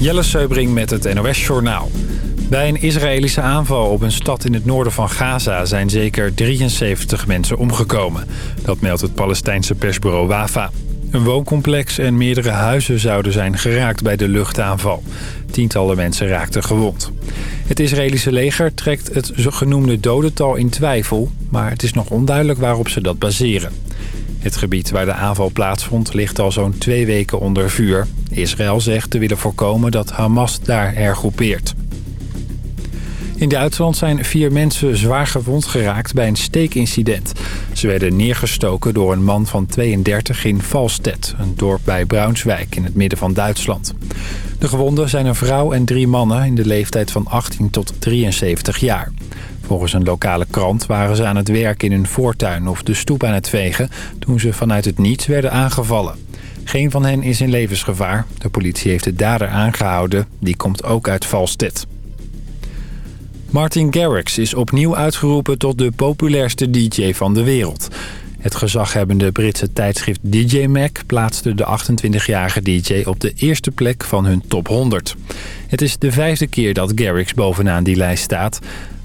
Jelle Seubring met het NOS Journaal. Bij een Israëlische aanval op een stad in het noorden van Gaza... zijn zeker 73 mensen omgekomen. Dat meldt het Palestijnse persbureau WAFA. Een wooncomplex en meerdere huizen zouden zijn geraakt bij de luchtaanval. Tientallen mensen raakten gewond. Het Israëlische leger trekt het genoemde dodental in twijfel... maar het is nog onduidelijk waarop ze dat baseren. Het gebied waar de aanval plaatsvond ligt al zo'n twee weken onder vuur. Israël zegt te willen voorkomen dat Hamas daar hergroepeert. In Duitsland zijn vier mensen zwaar gewond geraakt bij een steekincident. Ze werden neergestoken door een man van 32 in Valstedt, een dorp bij Bruinswijk in het midden van Duitsland. De gewonden zijn een vrouw en drie mannen in de leeftijd van 18 tot 73 jaar. Volgens een lokale krant waren ze aan het werk in hun voortuin of de stoep aan het vegen... toen ze vanuit het niets werden aangevallen. Geen van hen is in levensgevaar. De politie heeft de dader aangehouden. Die komt ook uit Valstedt. Martin Garrix is opnieuw uitgeroepen tot de populairste DJ van de wereld. Het gezaghebbende Britse tijdschrift DJ Mag plaatste de 28-jarige DJ op de eerste plek van hun top 100. Het is de vijfde keer dat Garrix bovenaan die lijst staat.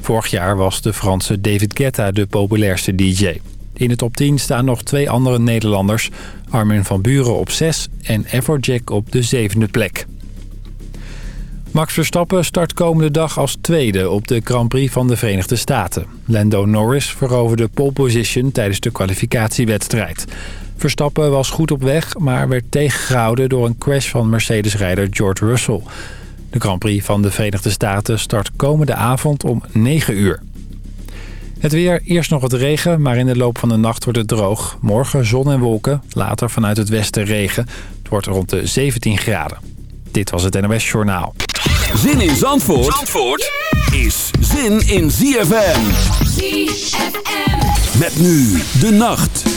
Vorig jaar was de Franse David Guetta de populairste DJ. In de top 10 staan nog twee andere Nederlanders. Armin van Buren op 6 en Everjack op de zevende plek. Max Verstappen start komende dag als tweede op de Grand Prix van de Verenigde Staten. Lando Norris veroverde pole position tijdens de kwalificatiewedstrijd. Verstappen was goed op weg, maar werd tegengehouden door een crash van Mercedes-rijder George Russell. De Grand Prix van de Verenigde Staten start komende avond om 9 uur. Het weer, eerst nog wat regen, maar in de loop van de nacht wordt het droog. Morgen zon en wolken, later vanuit het westen regen. Het wordt rond de 17 graden. Dit was het NOS Journaal. Zin in Zandvoort, Zandvoort is zin in ZFM. ZFM. Met nu de nacht.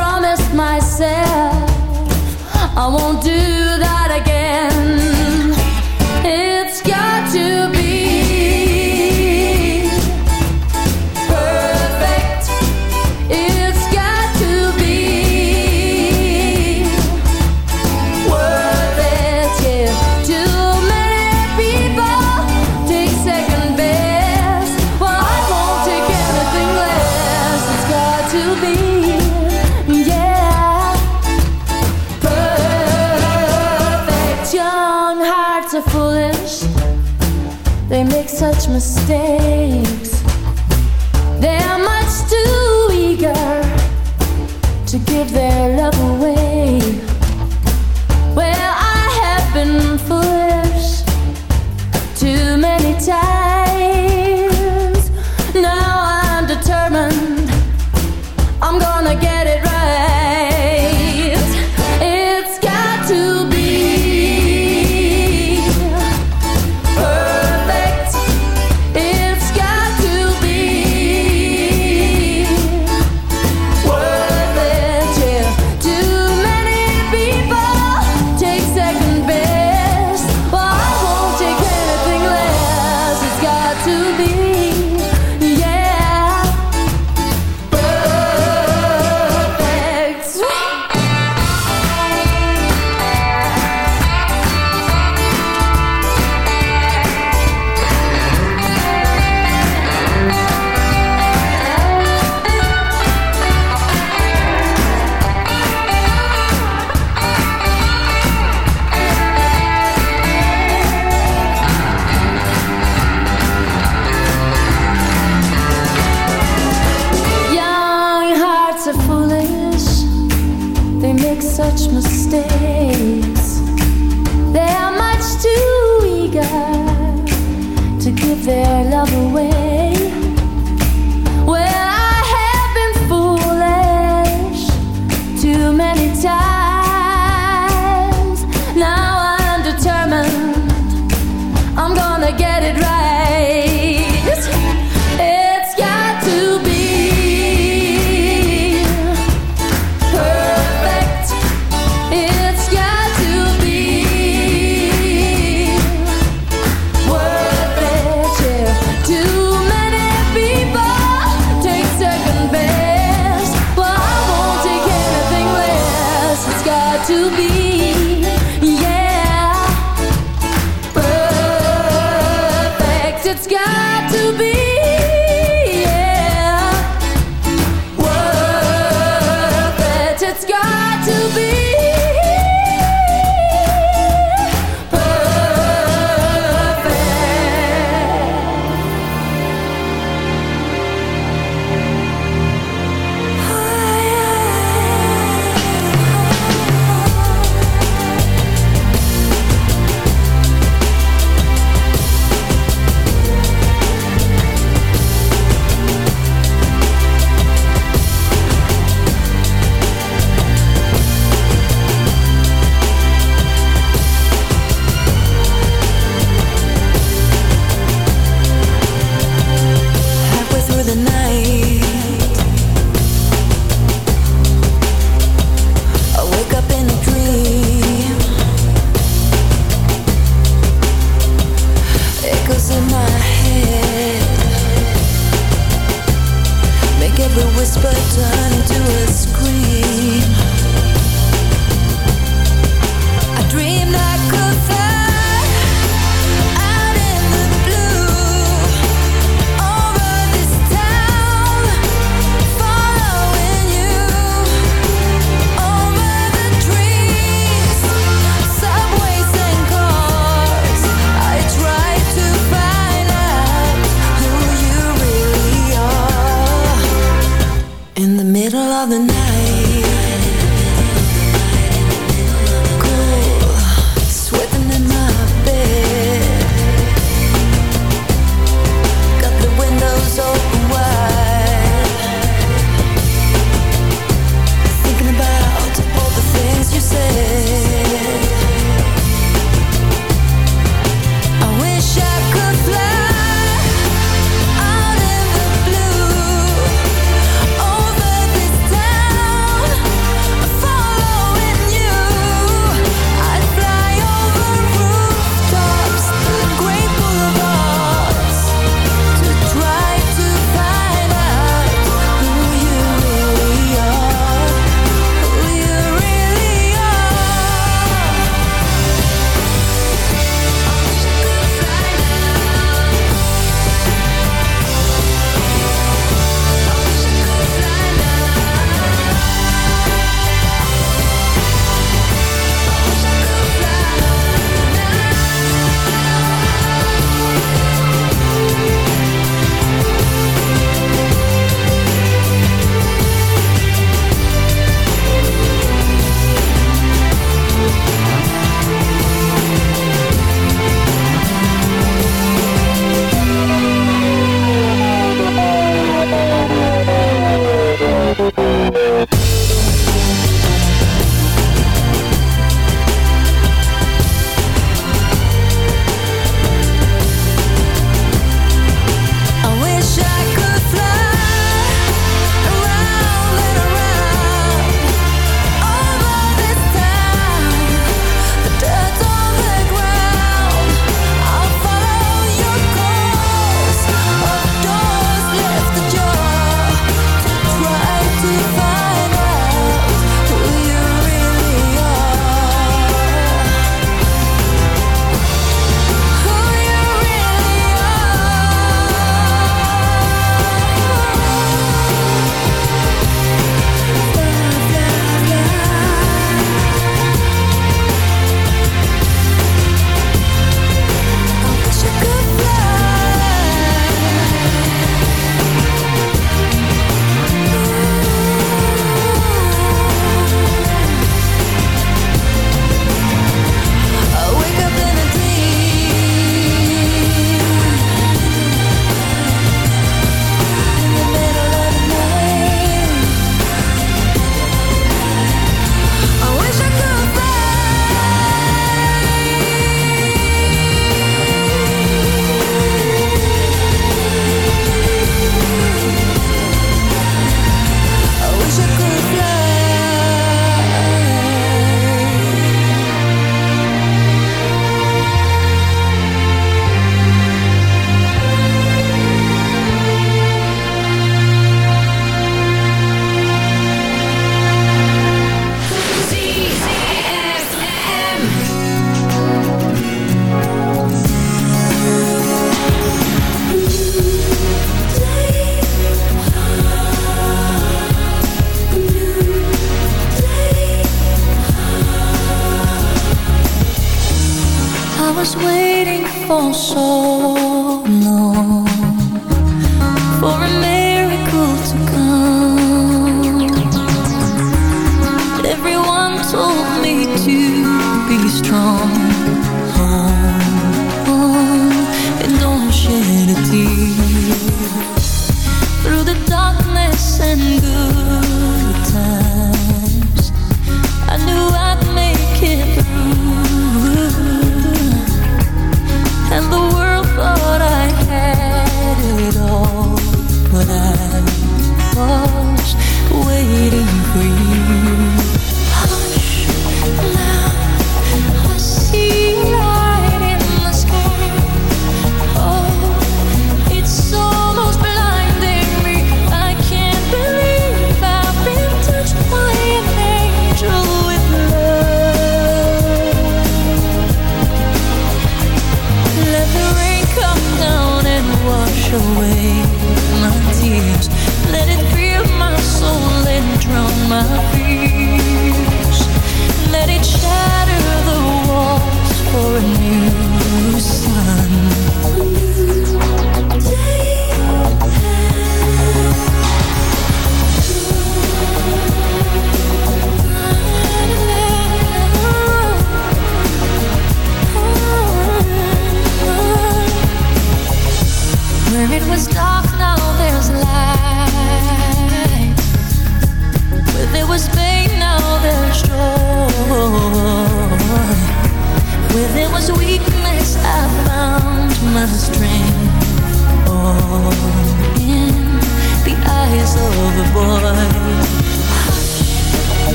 promised myself I won't do mistake.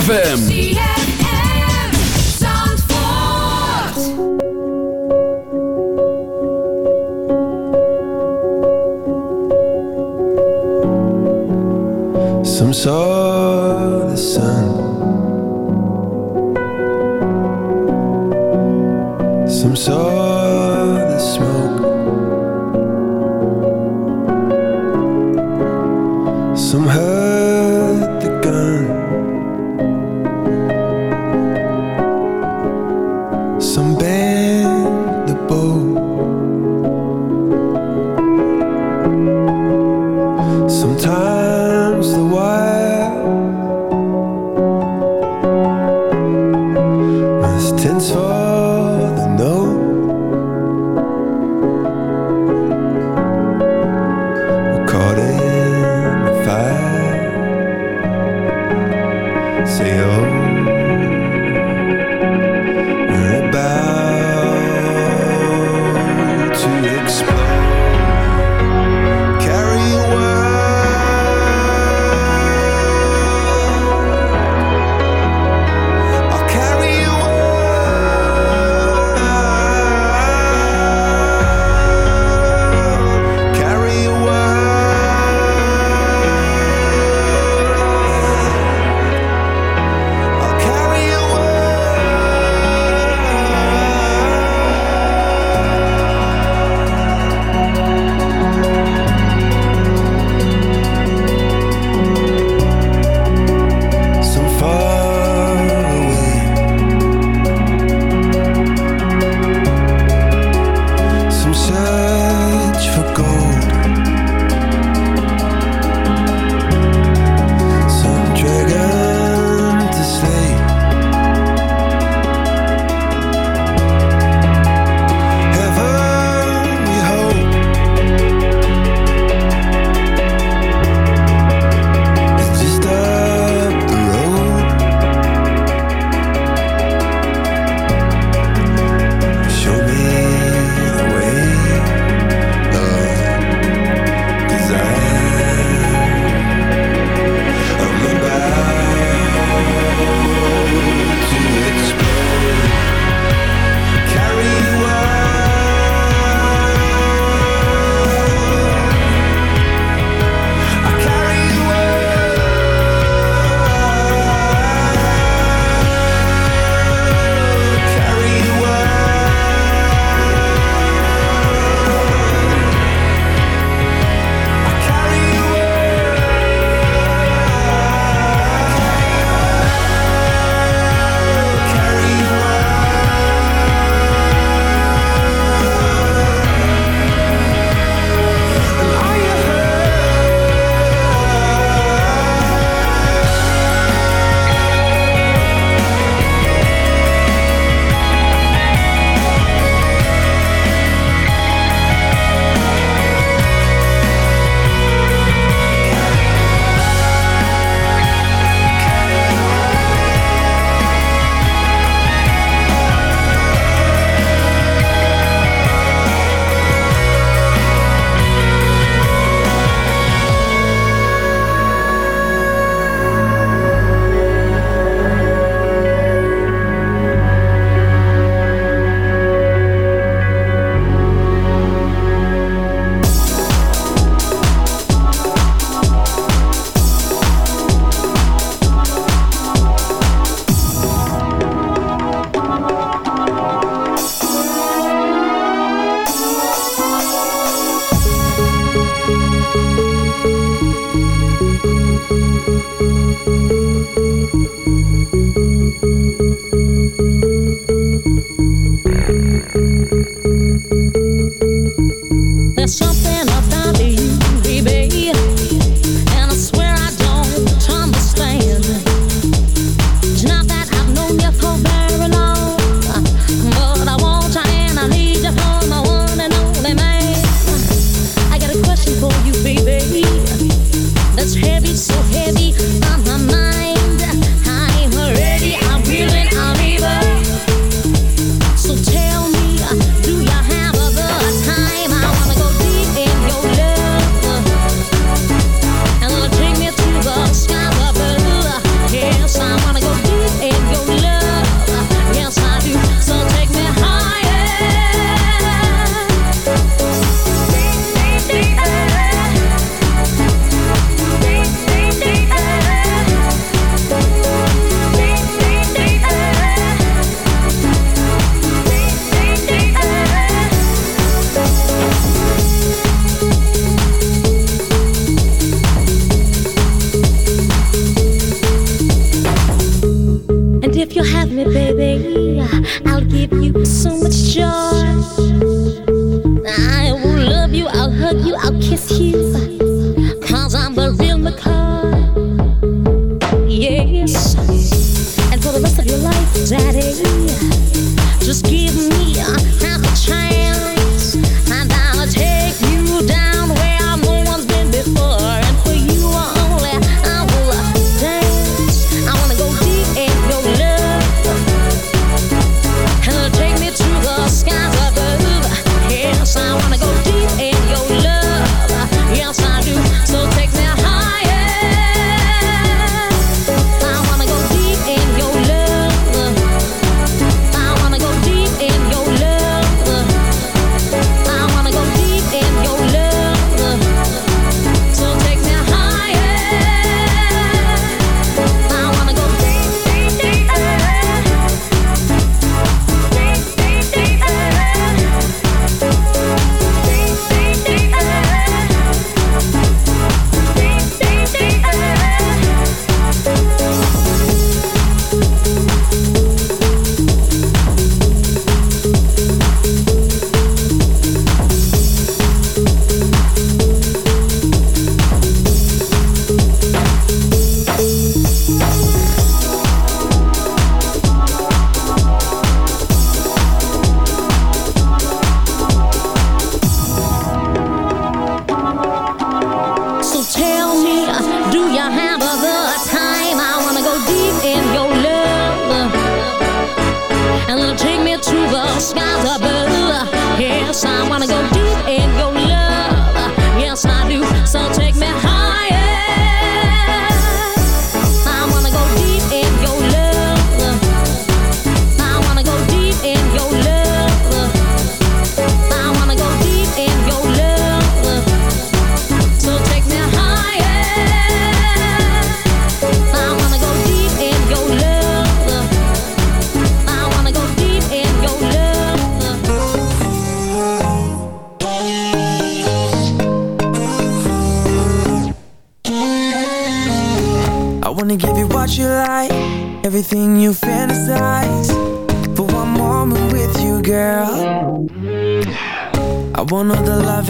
ZFM. show.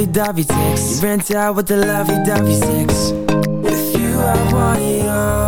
Lovey-dovey sex. You rent out with the lovey-dovey sex. With you I want it all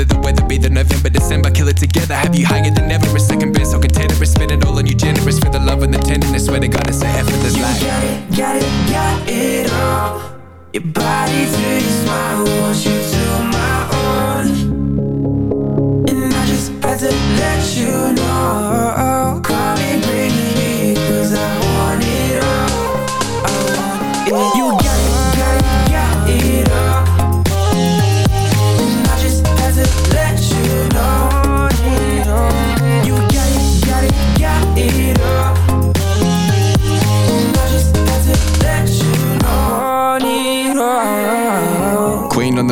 whether the weather be the November, December, kill it together. Have you higher than ever? A second best, so contentious. Spend it all on you, generous for the love and the tenderness. Swear to God, it's an effortless You life. got it, got it, got it all. Your body to your smile, wants you to my own. And I just had to let you know.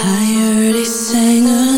I he sang a